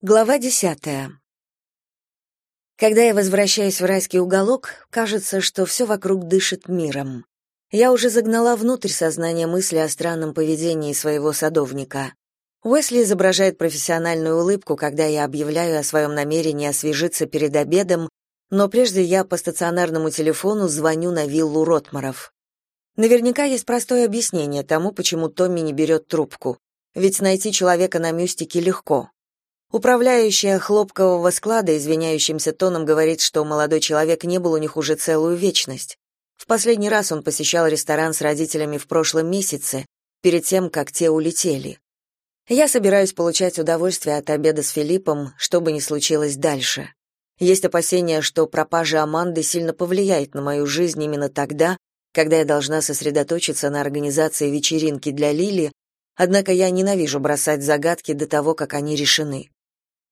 Глава десятая. Когда я возвращаюсь в райский уголок, кажется, что все вокруг дышит миром. Я уже загнала внутрь сознания мысли о странном поведении своего садовника. Уэсли изображает профессиональную улыбку, когда я объявляю о своем намерении освежиться перед обедом, но прежде я по стационарному телефону звоню на виллу Ротмаров. Наверняка есть простое объяснение тому, почему Томми не берет трубку. Ведь найти человека на мюстике легко. Управляющая хлопкового склада извиняющимся тоном говорит, что молодой человек не был у них уже целую вечность. В последний раз он посещал ресторан с родителями в прошлом месяце, перед тем, как те улетели. Я собираюсь получать удовольствие от обеда с Филиппом, что бы ни случилось дальше. Есть опасения, что пропажа Аманды сильно повлияет на мою жизнь именно тогда, когда я должна сосредоточиться на организации вечеринки для Лили, однако я ненавижу бросать загадки до того, как они решены.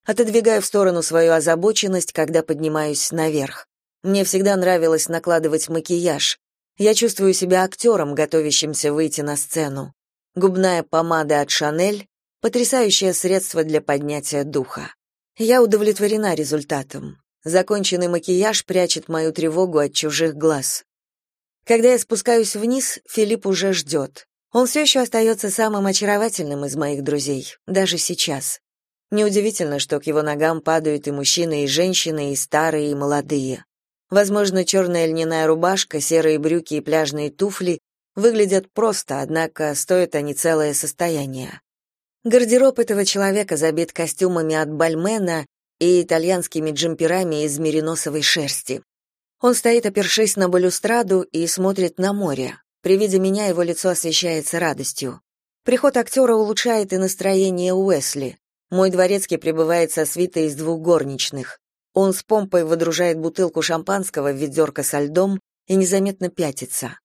Отодвигаю в сторону свою озабоченность, когда поднимаюсь наверх. Мне всегда нравилось накладывать макияж. Я чувствую себя актером, готовящимся выйти на сцену. Губная помада от Шанель — потрясающее средство для поднятия духа. Я удовлетворена результатом. Законченный макияж прячет мою тревогу от чужих глаз. Когда я спускаюсь вниз, Филипп уже ждет. Он все еще остается самым очаровательным из моих друзей, даже сейчас. Неудивительно, что к его ногам падают и мужчины, и женщины, и старые, и молодые. Возможно, черная льняная рубашка, серые брюки и пляжные туфли выглядят просто, однако стоят они целое состояние. Гардероб этого человека забит костюмами от Бальмена и итальянскими джемперами из мериносовой шерсти. Он стоит, опершись на балюстраду, и смотрит на море. При виде меня его лицо освещается радостью. Приход актера улучшает и настроение Уэсли. Мой дворецкий прибывает со свитой из двух горничных. Он с помпой выдружает бутылку шампанского в ведерко со льдом и незаметно пятится.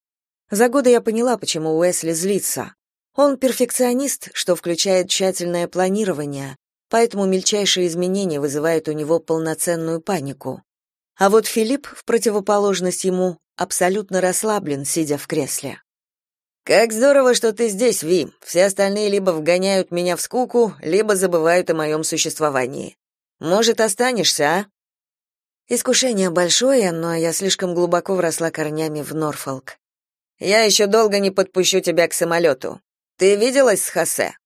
За годы я поняла, почему Уэсли злится. Он перфекционист, что включает тщательное планирование, поэтому мельчайшие изменения вызывают у него полноценную панику. А вот Филипп, в противоположность ему, абсолютно расслаблен, сидя в кресле. Как здорово, что ты здесь, Ви. Все остальные либо вгоняют меня в скуку, либо забывают о моем существовании. Может, останешься, а? Искушение большое, но я слишком глубоко вросла корнями в Норфолк. Я еще долго не подпущу тебя к самолету. Ты виделась с Хосе?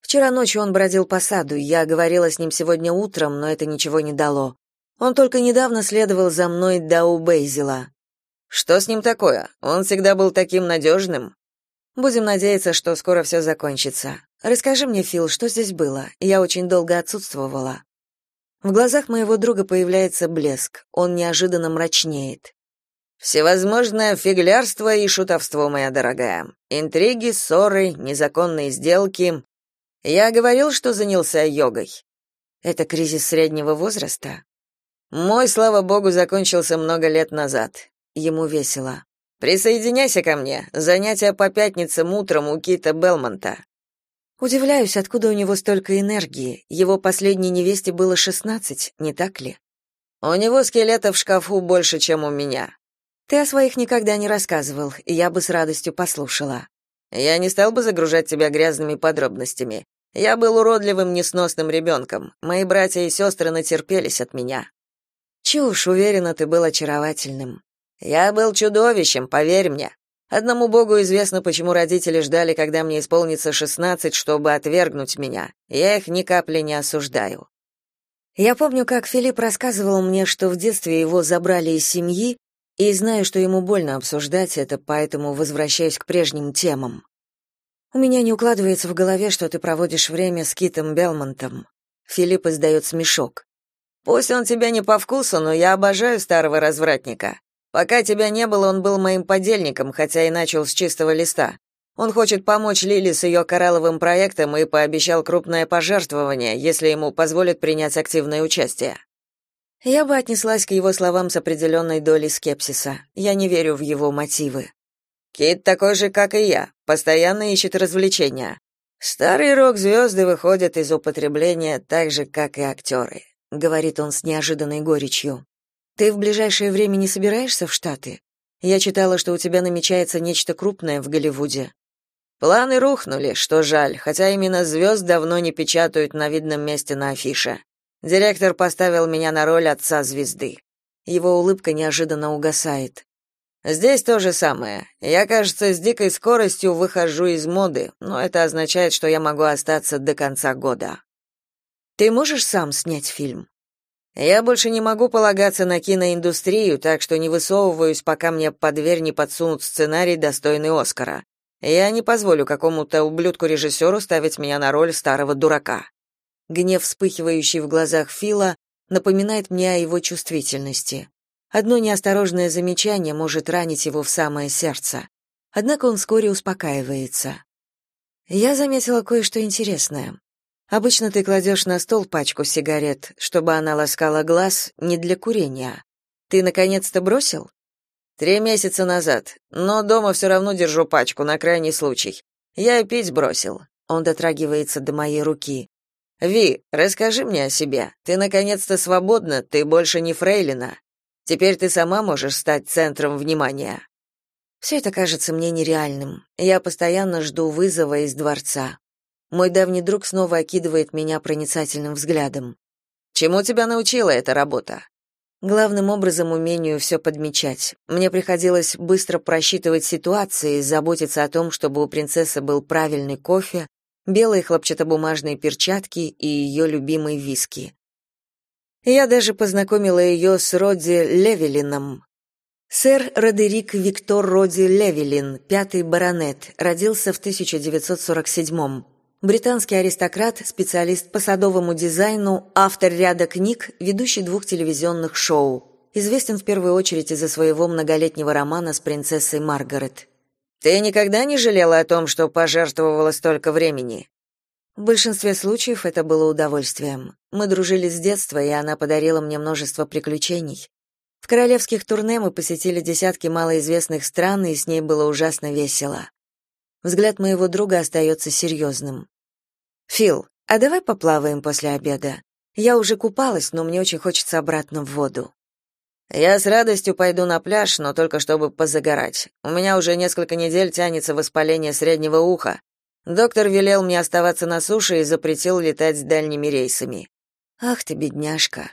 Вчера ночью он бродил по саду, я говорила с ним сегодня утром, но это ничего не дало. Он только недавно следовал за мной до Убейзела. Что с ним такое? Он всегда был таким надежным. Будем надеяться, что скоро все закончится. Расскажи мне, Фил, что здесь было? Я очень долго отсутствовала. В глазах моего друга появляется блеск. Он неожиданно мрачнеет. Всевозможное фиглярство и шутовство, моя дорогая. Интриги, ссоры, незаконные сделки. Я говорил, что занялся йогой. Это кризис среднего возраста. Мой, слава богу, закончился много лет назад. Ему весело. Присоединяйся ко мне. Занятия по пятницам утром у Кита Белмонта. Удивляюсь, откуда у него столько энергии. Его последней невесте было шестнадцать, не так ли? У него скелетов в шкафу больше, чем у меня. Ты о своих никогда не рассказывал, и я бы с радостью послушала. Я не стал бы загружать тебя грязными подробностями. Я был уродливым, несносным ребенком. Мои братья и сестры натерпелись от меня. Чушь, уверена, ты был очаровательным. Я был чудовищем, поверь мне. Одному Богу известно, почему родители ждали, когда мне исполнится шестнадцать, чтобы отвергнуть меня. Я их ни капли не осуждаю. Я помню, как Филипп рассказывал мне, что в детстве его забрали из семьи, и знаю, что ему больно обсуждать это, поэтому возвращаюсь к прежним темам. У меня не укладывается в голове, что ты проводишь время с Китом Белмонтом. Филипп издает смешок. Пусть он тебе не по вкусу, но я обожаю старого развратника. Пока тебя не было, он был моим подельником, хотя и начал с чистого листа. Он хочет помочь Лили с ее коралловым проектом и пообещал крупное пожертвование, если ему позволят принять активное участие. Я бы отнеслась к его словам с определенной долей скепсиса. Я не верю в его мотивы. Кит такой же, как и я, постоянно ищет развлечения. Старые рок-звезды выходят из употребления так же, как и актеры», — говорит он с неожиданной горечью. Ты в ближайшее время не собираешься в Штаты? Я читала, что у тебя намечается нечто крупное в Голливуде. Планы рухнули, что жаль, хотя именно звезд давно не печатают на видном месте на афише. Директор поставил меня на роль отца звезды. Его улыбка неожиданно угасает. Здесь то же самое. Я, кажется, с дикой скоростью выхожу из моды, но это означает, что я могу остаться до конца года. Ты можешь сам снять фильм? Я больше не могу полагаться на киноиндустрию, так что не высовываюсь, пока мне под дверь не подсунут сценарий, достойный Оскара. Я не позволю какому-то ублюдку-режиссеру ставить меня на роль старого дурака. Гнев, вспыхивающий в глазах Фила, напоминает мне о его чувствительности. Одно неосторожное замечание может ранить его в самое сердце. Однако он вскоре успокаивается. Я заметила кое-что интересное. Обычно ты кладешь на стол пачку сигарет, чтобы она ласкала глаз, не для курения. Ты наконец-то бросил? Три месяца назад, но дома все равно держу пачку на крайний случай. Я и пить бросил. Он дотрагивается до моей руки. Ви, расскажи мне о себе. Ты наконец-то свободна, ты больше не фрейлина. Теперь ты сама можешь стать центром внимания. Все это кажется мне нереальным. Я постоянно жду вызова из дворца. Мой давний друг снова окидывает меня проницательным взглядом. Чему тебя научила эта работа? Главным образом умению все подмечать. Мне приходилось быстро просчитывать ситуации, заботиться о том, чтобы у принцессы был правильный кофе, белые хлопчатобумажные перчатки и ее любимый виски. Я даже познакомила ее с Роди Левелином. Сэр Родерик Виктор Роди Левелин, пятый баронет, родился в 1947 Британский аристократ, специалист по садовому дизайну, автор ряда книг, ведущий двух телевизионных шоу. Известен в первую очередь из-за своего многолетнего романа с принцессой Маргарет. «Ты никогда не жалела о том, что пожертвовала столько времени?» В большинстве случаев это было удовольствием. Мы дружили с детства, и она подарила мне множество приключений. В королевских турне мы посетили десятки малоизвестных стран, и с ней было ужасно весело. Взгляд моего друга остается серьезным. «Фил, а давай поплаваем после обеда? Я уже купалась, но мне очень хочется обратно в воду». «Я с радостью пойду на пляж, но только чтобы позагорать. У меня уже несколько недель тянется воспаление среднего уха, Доктор велел мне оставаться на суше и запретил летать с дальними рейсами. Ах ты, бедняжка.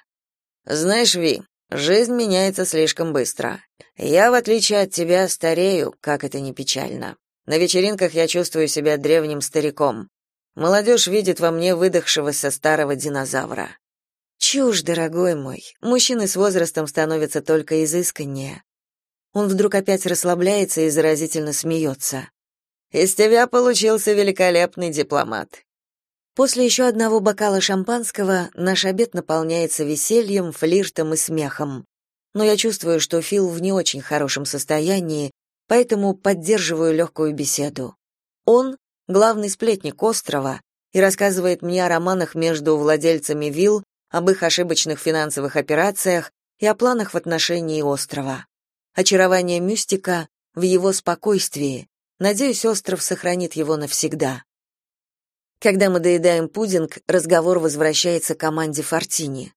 Знаешь, Ви, жизнь меняется слишком быстро. Я, в отличие от тебя, старею, как это ни печально. На вечеринках я чувствую себя древним стариком. Молодежь видит во мне выдохшегося старого динозавра. Чушь, дорогой мой. Мужчины с возрастом становятся только изысканнее. Он вдруг опять расслабляется и заразительно смеется. Из тебя получился великолепный дипломат. После еще одного бокала шампанского наш обед наполняется весельем, флиртом и смехом. Но я чувствую, что Фил в не очень хорошем состоянии, поэтому поддерживаю легкую беседу. Он — главный сплетник острова и рассказывает мне о романах между владельцами вилл, об их ошибочных финансовых операциях и о планах в отношении острова. Очарование мюстика в его спокойствии, Надеюсь, остров сохранит его навсегда. Когда мы доедаем пудинг, разговор возвращается к команде Фортини.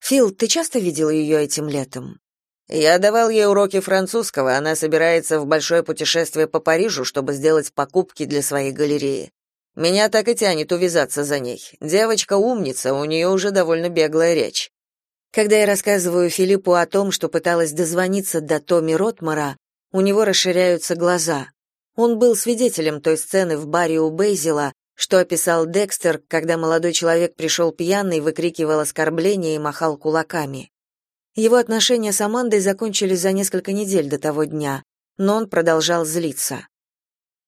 Фил, ты часто видел ее этим летом? Я давал ей уроки французского, она собирается в большое путешествие по Парижу, чтобы сделать покупки для своей галереи. Меня так и тянет увязаться за ней. Девочка умница, у нее уже довольно беглая речь. Когда я рассказываю Филиппу о том, что пыталась дозвониться до Томи Ротмара, у него расширяются глаза. Он был свидетелем той сцены в баре у Бейзела, что описал Декстер, когда молодой человек пришел пьяный, выкрикивал оскорбления и махал кулаками. Его отношения с Амандой закончились за несколько недель до того дня, но он продолжал злиться.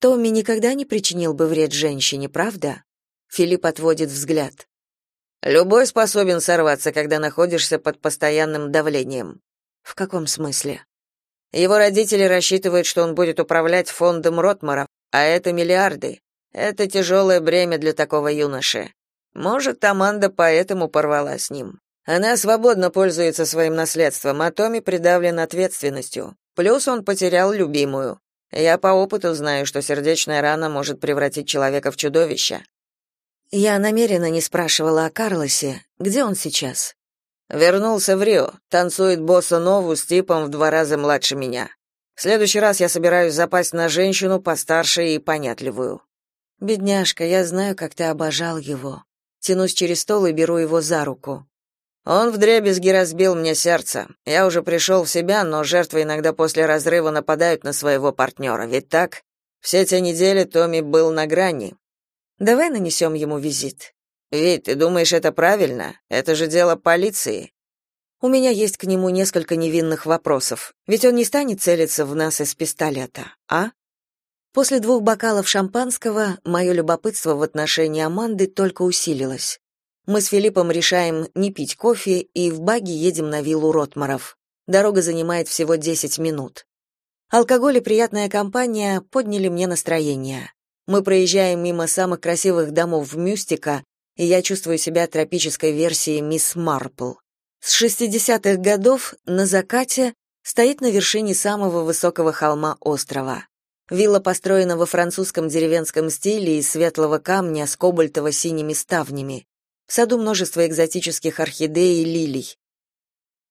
Томми никогда не причинил бы вред женщине, правда? Филипп отводит взгляд. Любой способен сорваться, когда находишься под постоянным давлением. В каком смысле? Его родители рассчитывают, что он будет управлять фондом Ротмаров, а это миллиарды. Это тяжелое бремя для такого юноши. Может, Аманда поэтому порвала с ним. Она свободно пользуется своим наследством, а Томми придавлен ответственностью. Плюс он потерял любимую. Я по опыту знаю, что сердечная рана может превратить человека в чудовище. Я намеренно не спрашивала о Карлосе. Где он сейчас? Вернулся в Рио, танцует босса-нову с типом в два раза младше меня. В следующий раз я собираюсь запасть на женщину постарше и понятливую. Бедняжка, я знаю, как ты обожал его. тянусь через стол и беру его за руку. Он вдребезги разбил мне сердце. Я уже пришел в себя, но жертвы иногда после разрыва нападают на своего партнера. Ведь так? Все те недели Томми был на грани. Давай нанесем ему визит. Вит, ты думаешь, это правильно? Это же дело полиции. У меня есть к нему несколько невинных вопросов. Ведь он не станет целиться в нас из пистолета, а? После двух бокалов шампанского мое любопытство в отношении Аманды только усилилось. Мы с Филиппом решаем не пить кофе и в баги едем на виллу Ротмаров. Дорога занимает всего 10 минут. Алкоголь и приятная компания подняли мне настроение. Мы проезжаем мимо самых красивых домов в Мюстика, и я чувствую себя тропической версией мисс Марпл. С 60-х годов на закате стоит на вершине самого высокого холма острова. Вилла построена во французском деревенском стиле из светлого камня с кобальтово-синими ставнями. В саду множество экзотических орхидей и лилий.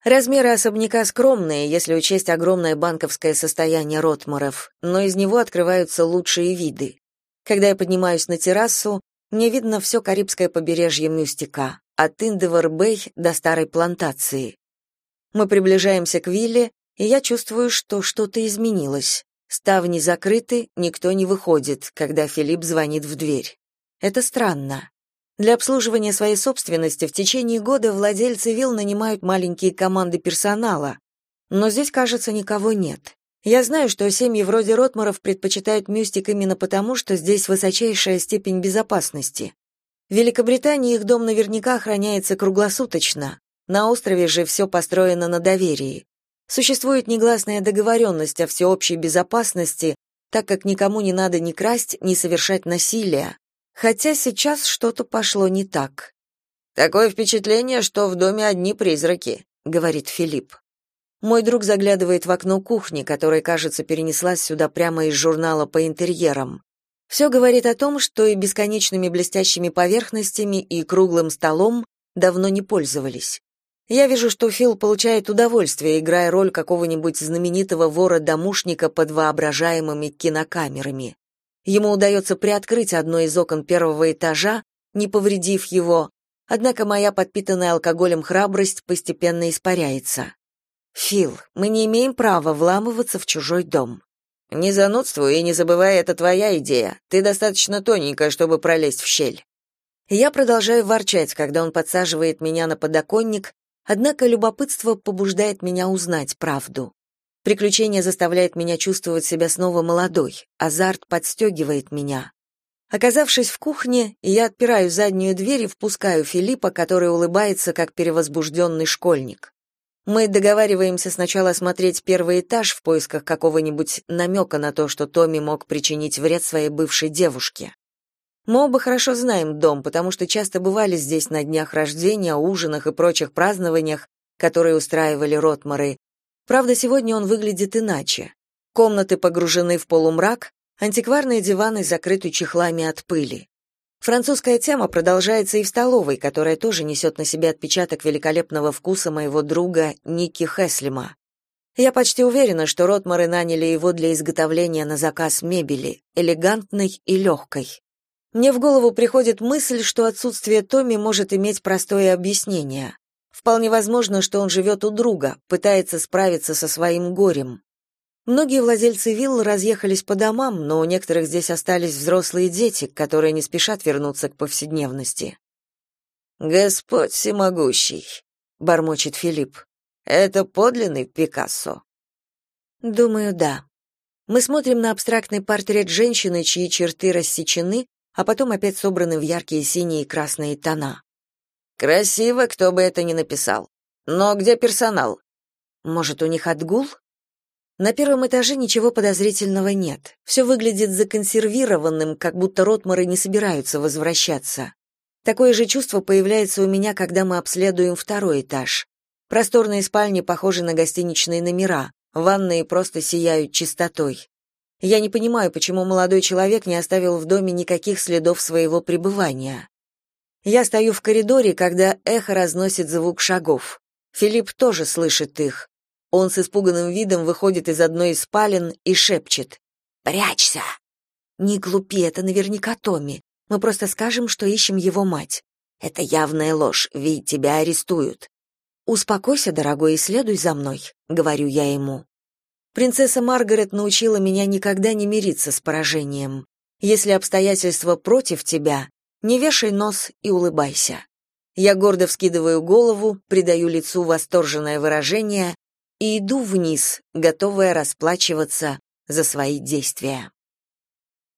Размеры особняка скромные, если учесть огромное банковское состояние Ротмаров, но из него открываются лучшие виды. Когда я поднимаюсь на террасу, мне видно все Карибское побережье Мюстика, от Индевар-Бэй до Старой плантации. Мы приближаемся к вилле, и я чувствую, что что-то изменилось. Ставни закрыты, никто не выходит, когда Филипп звонит в дверь. Это странно. Для обслуживания своей собственности в течение года владельцы вилл нанимают маленькие команды персонала, но здесь, кажется, никого нет. Я знаю, что семьи вроде Ротмаров предпочитают Мюстик именно потому, что здесь высочайшая степень безопасности. В Великобритании их дом наверняка охраняется круглосуточно. На острове же все построено на доверии. Существует негласная договоренность о всеобщей безопасности, так как никому не надо ни красть, ни совершать насилие. Хотя сейчас что-то пошло не так. Такое впечатление, что в доме одни призраки, говорит Филипп. Мой друг заглядывает в окно кухни, которая, кажется, перенеслась сюда прямо из журнала по интерьерам. Все говорит о том, что и бесконечными блестящими поверхностями, и круглым столом давно не пользовались. Я вижу, что Фил получает удовольствие, играя роль какого-нибудь знаменитого вора-домушника под воображаемыми кинокамерами. Ему удается приоткрыть одно из окон первого этажа, не повредив его, однако моя подпитанная алкоголем храбрость постепенно испаряется. Фил, мы не имеем права вламываться в чужой дом. Не занудствуй и не забывай, это твоя идея. Ты достаточно тоненькая, чтобы пролезть в щель. Я продолжаю ворчать, когда он подсаживает меня на подоконник, однако любопытство побуждает меня узнать правду. Приключение заставляет меня чувствовать себя снова молодой, азарт подстегивает меня. Оказавшись в кухне, я отпираю заднюю дверь и впускаю Филиппа, который улыбается, как перевозбужденный школьник. Мы договариваемся сначала осмотреть первый этаж в поисках какого-нибудь намека на то, что Томми мог причинить вред своей бывшей девушке. Мы оба хорошо знаем дом, потому что часто бывали здесь на днях рождения, ужинах и прочих празднованиях, которые устраивали Ротмары. Правда, сегодня он выглядит иначе. Комнаты погружены в полумрак, антикварные диваны закрыты чехлами от пыли. Французская тема продолжается и в столовой, которая тоже несет на себе отпечаток великолепного вкуса моего друга Ники Хеслима. Я почти уверена, что Ротмары наняли его для изготовления на заказ мебели, элегантной и легкой. Мне в голову приходит мысль, что отсутствие Томи может иметь простое объяснение. Вполне возможно, что он живет у друга, пытается справиться со своим горем. Многие владельцы вилл разъехались по домам, но у некоторых здесь остались взрослые дети, которые не спешат вернуться к повседневности. Господь всемогущий, бормочет Филипп. Это подлинный Пикассо. Думаю, да. Мы смотрим на абстрактный портрет женщины, чьи черты рассечены, а потом опять собраны в яркие синие и красные тона. Красиво, кто бы это ни написал. Но где персонал? Может, у них отгул? На первом этаже ничего подозрительного нет. Все выглядит законсервированным, как будто ротмары не собираются возвращаться. Такое же чувство появляется у меня, когда мы обследуем второй этаж. Просторные спальни похожи на гостиничные номера, ванные просто сияют чистотой. Я не понимаю, почему молодой человек не оставил в доме никаких следов своего пребывания. Я стою в коридоре, когда эхо разносит звук шагов. Филипп тоже слышит их. Он с испуганным видом выходит из одной из спален и шепчет. «Прячься!» «Не глупи, это наверняка Томми. Мы просто скажем, что ищем его мать. Это явная ложь, ведь тебя арестуют. Успокойся, дорогой, и следуй за мной, говорю я ему. Принцесса Маргарет научила меня никогда не мириться с поражением. Если обстоятельства против тебя, не вешай нос и улыбайся. Я гордо вскидываю голову, придаю лицу восторженное выражение и иду вниз, готовая расплачиваться за свои действия.